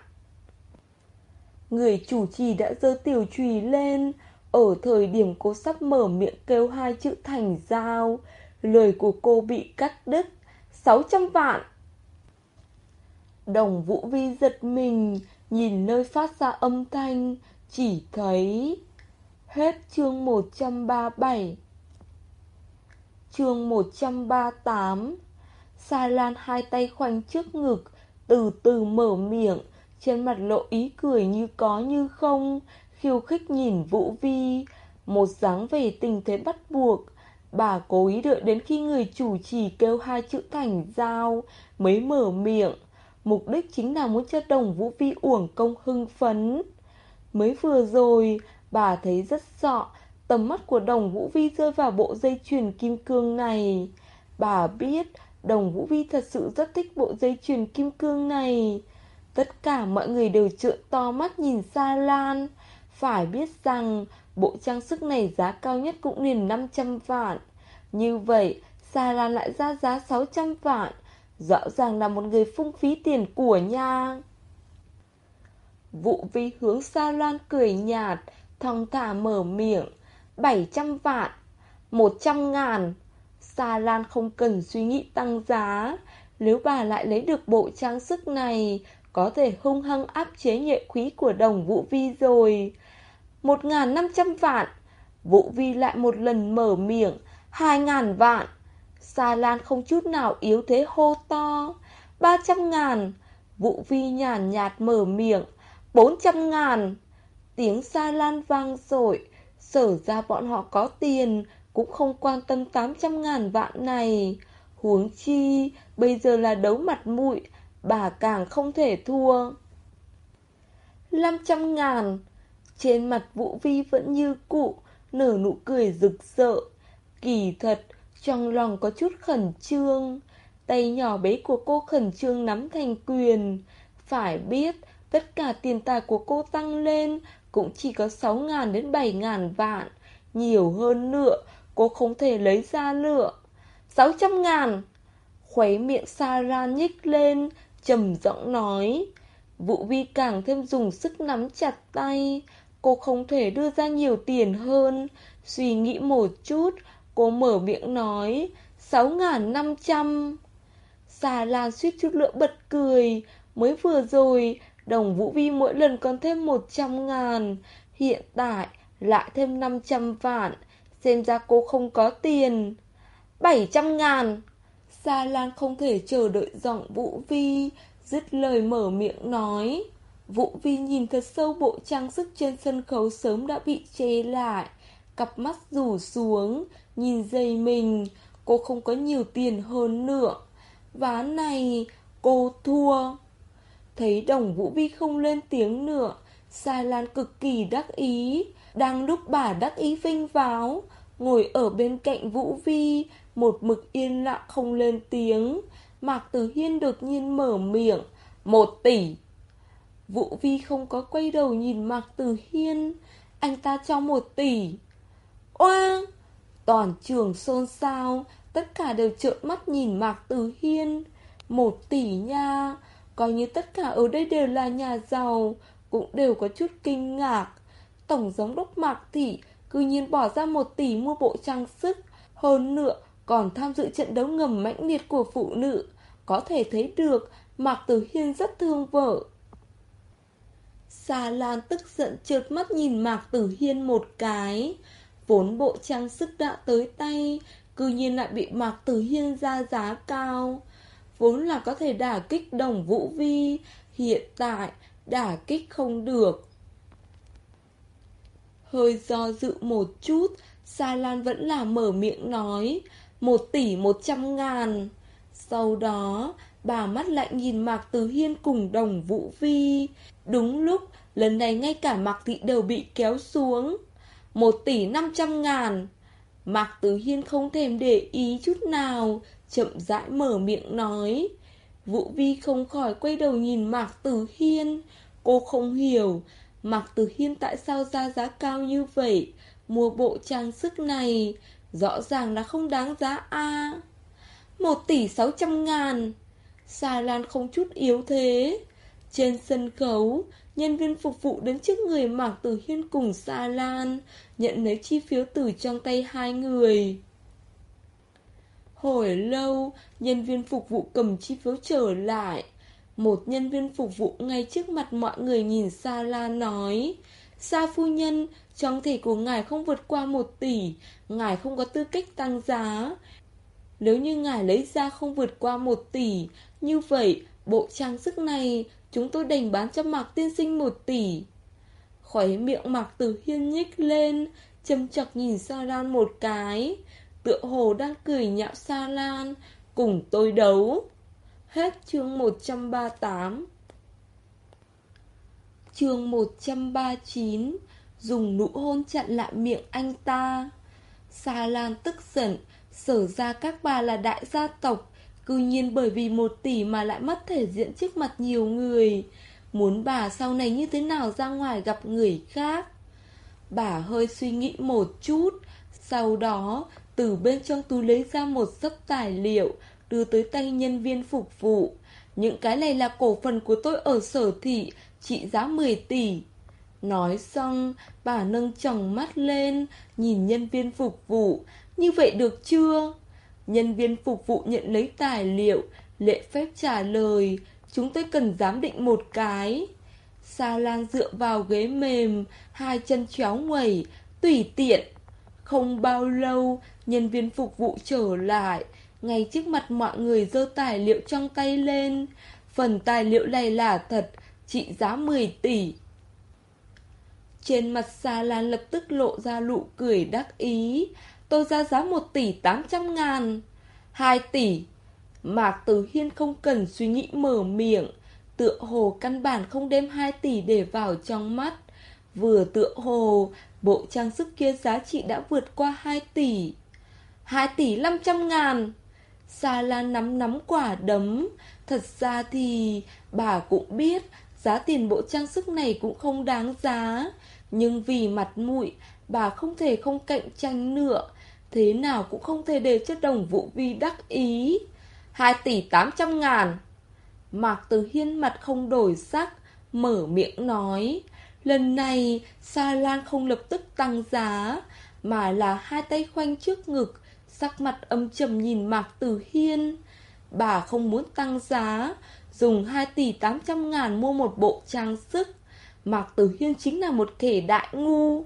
Người chủ trì đã giơ tiểu trùy lên, ở thời điểm cô sắp mở miệng kêu hai chữ thành giao, lời của cô bị cắt đứt, 600 vạn. Đồng Vũ Vi giật mình, nhìn nơi phát ra âm thanh, chỉ thấy... Hết chương 137 Chương 138 Sa Lan hai tay khoanh trước ngực, từ từ mở miệng, trên mặt lộ ý cười như có như không, khiêu khích nhìn Vũ Vi, một dáng vẻ tình thế bắt buộc. Bà cố ý đợi đến khi người chủ trì kêu hai chữ thành giao mới mở miệng. Mục đích chính là muốn cho đồng Vũ Vi uổng công hưng phấn. Mới vừa rồi, bà thấy rất rõ, tầm mắt của đồng Vũ Vi rơi vào bộ dây chuyền kim cương này. Bà biết đồng Vũ Vi thật sự rất thích bộ dây chuyền kim cương này. Tất cả mọi người đều trợn to mắt nhìn Sa Lan. Phải biết rằng bộ trang sức này giá cao nhất cũng liền 500 vạn. Như vậy, Sa Lan lại ra giá 600 vạn. Rõ ràng là một người phung phí tiền của nha. Vụ vi hướng Sa Lan cười nhạt, thong thả mở miệng. 700 vạn, 100 ngàn. Sa Lan không cần suy nghĩ tăng giá. Nếu bà lại lấy được bộ trang sức này, có thể hung hăng áp chế nhuệ quý của đồng Vũ Vi rồi. 1.500 vạn. Vũ Vi lại một lần mở miệng. hai ngàn vạn. Sa Lan không chút nào yếu thế hô to. 300 ngàn. Vũ Vi nhàn nhạt mở miệng. 400 ngàn. Tiếng Sa Lan vang dội Sở ra bọn họ có tiền, cũng không quan tâm 800 ngàn vạn này. Huống chi, bây giờ là đấu mặt mũi, bà càng không thể thua. 500 ngàn, trên mặt Vũ Vi vẫn như cũ nở nụ cười rực rỡ. Kỳ thật, trong lòng có chút khẩn trương. Tay nhỏ bé của cô khẩn trương nắm thành quyền. Phải biết, tất cả tiền tài của cô tăng lên cũng chỉ có 6.000 đến 7.000 vạn. Nhiều hơn nữa, cô không thể lấy ra nữa. 600 ngàn! Khuấy miệng Sarah nhích lên, trầm giọng nói. Vũ Vi càng thêm dùng sức nắm chặt tay. Cô không thể đưa ra nhiều tiền hơn. Suy nghĩ một chút, cô mở miệng nói. 6.500 Xà Lan suýt chút nữa bật cười. Mới vừa rồi Đồng Vũ Vi mỗi lần còn thêm 100 ngàn. Hiện tại lại thêm 500 vạn. Xem ra cô không có tiền. 700 ngàn. Xà Lan không thể chờ đợi giọng Vũ Vi Dứt lời mở miệng nói. Vũ Vi nhìn thật sâu bộ trang sức trên sân khấu sớm đã bị che lại. Cặp mắt rủ xuống, Nhìn dây mình. Cô không có nhiều tiền hơn nữa. Ván này, cô thua. Thấy đồng Vũ Vi không lên tiếng nữa Sai Lan cực kỳ đắc ý. Đang lúc bà đắc ý vinh váo, Ngồi ở bên cạnh Vũ Vi, Một mực yên lặng không lên tiếng. Mạc Tử Hiên đột nhiên mở miệng, Một tỷ Vũ Vi không có quay đầu nhìn Mạc Tử Hiên. Anh ta cho một tỷ. Oang! Toàn trường xôn xao, Tất cả đều trợn mắt nhìn Mạc Tử Hiên. Một tỷ nha, Coi như tất cả ở đây đều là nhà giàu, Cũng đều có chút kinh ngạc. Tổng giám đốc Mạc Thị Cư nhiên bỏ ra một tỷ mua bộ trang sức, Hơn nữa còn tham dự trận đấu ngầm mãnh liệt của phụ nữ. Có thể thấy được, Mạc Tử Hiên rất thương vợ. Sa Lan tức giận trượt mắt nhìn Mạc Tử Hiên một cái. Vốn bộ trang sức đã tới tay, Cư nhiên lại bị Mạc Tử Hiên ra giá cao. Vốn là có thể đả kích đồng Vũ Vi, Hiện tại đả kích không được. Hơi do dự một chút Sa Lan vẫn là mở miệng nói, Một tỷ một trăm ngàn. Sau đó, Bà mắt lại nhìn Mạc Tử Hiên cùng đồng Vũ Vi. Đúng lúc Lần này ngay cả Mạc Thị đều bị kéo xuống. Một tỷ năm trăm ngàn. Mạc Tử Hiên không thèm để ý chút nào, Chậm rãi mở miệng nói. Vũ Vi không khỏi quay đầu nhìn Mạc Tử Hiên. Cô không hiểu, Mạc Tử Hiên tại sao ra giá cao như vậy? Mua bộ trang sức này, Rõ ràng là không đáng giá A. Một tỷ sáu trăm ngàn. Xà Lan không chút yếu thế. Trên sân khấu Nhân viên phục vụ đến trước người Mạc Tử Hiên cùng Sa Lan, Nhận lấy chi phiếu từ trong tay hai người. Hồi lâu, Nhân viên phục vụ cầm chi phiếu trở lại. Một nhân viên phục vụ ngay trước mặt mọi người nhìn Sa Lan nói, Sa phu nhân, Trong thể của ngài không vượt qua một tỷ, Ngài không có tư cách tăng giá. Nếu như ngài lấy ra không vượt qua một tỷ, Như vậy Bộ trang sức này Chúng tôi đành bán cho Mạc tiên sinh một tỷ. Khóe miệng Mạc Tử Hiên nhích lên, Châm chọc nhìn Sa Lan một cái, Tựa hồ đang cười nhạo Sa Lan, Cùng tôi đấu. Hết chương 138 Chương 139 Dùng nụ hôn chặn lại miệng anh ta. Sa Lan tức giận, Sở ra các bà là đại gia tộc Cư nhiên bởi vì một tỷ mà lại mất thể diện trước mặt nhiều người. Muốn bà sau này như thế nào ra ngoài gặp người khác? Bà hơi suy nghĩ một chút. Sau đó, từ bên trong túi lấy ra một sấp tài liệu, Đưa tới tay nhân viên phục vụ. Những cái này là cổ phần của tôi ở sở thị, Trị giá 10 tỷ. Nói xong, Bà nâng tròng mắt lên, Nhìn nhân viên phục vụ. Như vậy được chưa? Nhân viên phục vụ nhận lấy tài liệu Lệ phép trả lời. Chúng tôi cần giám định một cái. Sa Lan dựa vào ghế mềm Hai chân chéo ngoẩy, Tùy tiện. Không bao lâu Nhân viên phục vụ trở lại. Ngay trước mặt mọi người dơ tài liệu trong tay lên. Phần tài liệu này là thật Trị giá 10 tỷ. Trên mặt Sa Lan lập tức lộ ra nụ cười đắc ý. Tôi ra giá 1 tỷ 800 ngàn. 2 tỷ. Mạc Tử Hiên không cần suy nghĩ mở miệng, Tựa hồ căn bản không đem 2 tỷ để vào trong mắt. Vừa tựa hồ, Bộ trang sức kia giá trị đã vượt qua 2 tỷ. 2 tỷ 500 ngàn. Sa Lan nắm nắm quả đấm. Thật ra thì, bà cũng biết, Giá tiền bộ trang sức này cũng không đáng giá. Nhưng vì mặt mũi, Bà không thể không cạnh tranh nữa. Thế nào cũng không thể để cho đồng vũ vi đắc ý. 2 tỷ 800 ngàn. Mạc Từ Hiên mặt không đổi sắc, Mở miệng nói, Lần này, Sa Lan không lập tức tăng giá, Mà là hai tay khoanh trước ngực, Sắc mặt âm trầm nhìn Mạc Tử Hiên. Bà không muốn tăng giá, Dùng 2 tỷ 800 ngàn mua một bộ trang sức. Mạc Tử Hiên chính là một kẻ đại ngu.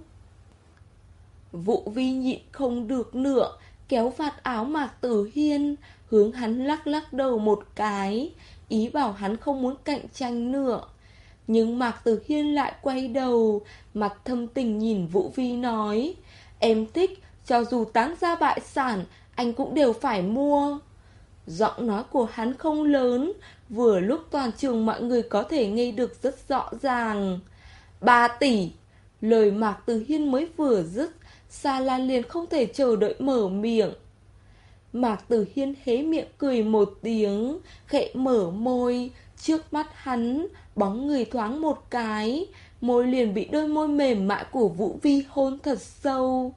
Vụ vi nhịn không được nữa Kéo vạt áo Mạc Tử Hiên, Hướng hắn lắc lắc đầu một cái, Ý bảo hắn không muốn cạnh tranh nữa. Nhưng Mạc Tử Hiên lại quay đầu, Mặt thâm tình nhìn Vũ Vi nói, Em thích, Cho dù táng ra bại sản, Anh cũng đều phải mua. Giọng nói của hắn không lớn, Vừa lúc toàn trường mọi người có thể nghe được rất rõ ràng. Ba tỷ! Lời Mạc Từ Hiên mới vừa dứt Sa Lan liền không thể chờ đợi mở miệng Mạc Tử Hiên hé miệng cười một tiếng, khẽ mở môi, trước mắt hắn, bóng người thoáng một cái, môi liền bị đôi môi mềm mại của Vũ Vi hôn thật sâu.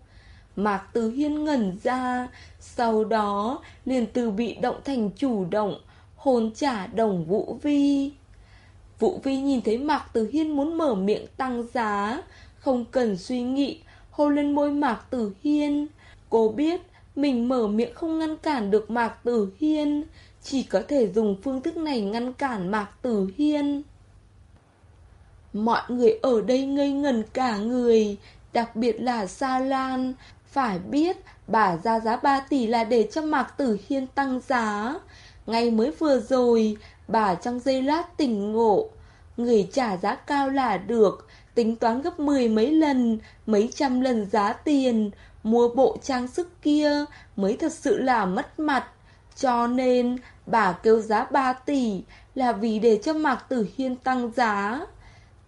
Mạc Tử Hiên ngẩn ra, sau đó liền từ bị động thành chủ động, hôn trả đồng Vũ Vi. Vũ Vi nhìn thấy Mạc Tử Hiên muốn mở miệng tăng giá, không cần suy nghĩ, hôn lên môi Mạc Tử Hiên. Cô biết mình mở miệng không ngăn cản được Mạc Tử Hiên, Chỉ có thể dùng phương thức này ngăn cản Mạc Tử Hiên. Mọi người ở đây ngây ngần cả người, Đặc biệt là Sa Lan. Phải biết bà ra giá 3 tỷ là để cho Mạc Tử Hiên tăng giá. Ngay mới vừa rồi, Bà trong giây lát tỉnh ngộ. Người trả giá cao là được Tính toán gấp mười mấy lần Mấy trăm lần giá tiền mua bộ trang sức kia mới thật sự là mất mặt. Cho nên bà kêu giá 3 tỷ là vì để cho Mạc Tử Hiên tăng giá.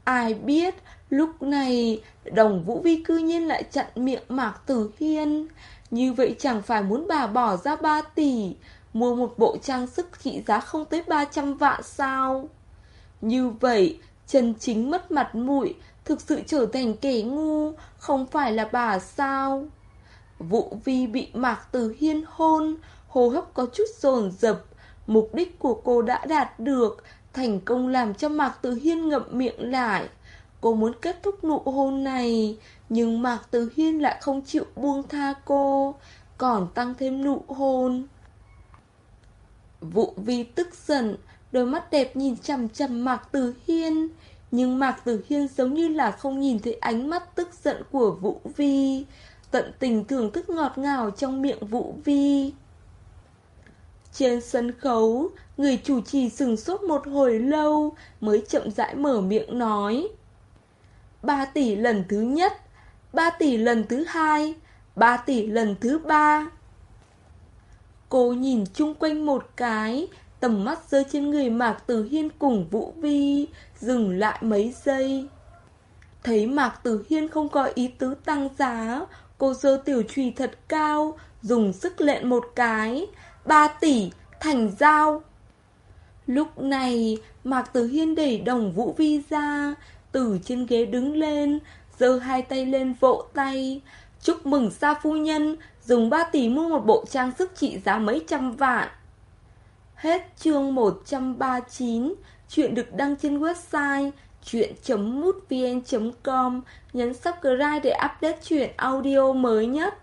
Ai biết lúc này đồng vũ vi cư nhiên lại chặn miệng Mạc Tử Hiên. Như vậy chẳng phải muốn bà bỏ ra 3 tỷ mua một bộ trang sức trị giá không tới 300 vạn sao? Như vậy, chân chính mất mặt mũi, thực sự trở thành kẻ ngu, không phải là bà sao? Vụ vi bị Mạc Từ Hiên hôn, hô hấp có chút dồn dập, mục đích của cô đã đạt được, thành công làm cho Mạc Từ Hiên ngậm miệng lại. Cô muốn kết thúc nụ hôn này, nhưng Mạc Từ Hiên lại không chịu buông tha cô, còn tăng thêm nụ hôn. Vụ vi tức giận, đôi mắt đẹp nhìn chằm chằm Mạc Từ Hiên, nhưng Mạc Tử Hiên giống như là không nhìn thấy ánh mắt tức giận của Vũ Vi tận tình thưởng thức ngọt ngào trong miệng Vũ Vi. Trên sân khấu, người chủ trì sừng sốt một hồi lâu mới chậm rãi mở miệng nói. ba tỷ lần thứ nhất, ba tỷ lần thứ hai, ba tỷ lần thứ ba. Cô nhìn chung quanh một cái, tầm mắt rơi trên người Mạc Tử Hiên cùng Vũ Vi, dừng lại mấy giây. Thấy Mạc Tử Hiên không có ý tứ tăng giá, Cô dơ tiểu trùy thật cao, dùng sức lện một cái. Ba tỷ, thành giao Lúc này, Mạc Tử Hiên đẩy đồng Vũ Vi ra, từ trên ghế đứng lên, giơ hai tay lên vỗ tay. Chúc mừng Sa Phu Nhân, dùng ba tỷ mua một bộ trang sức trị giá mấy trăm vạn. Hết chương 139, chuyện được đăng trên website chuyện.mútvn.com Nhấn subscribe để update chuyện audio mới nhất.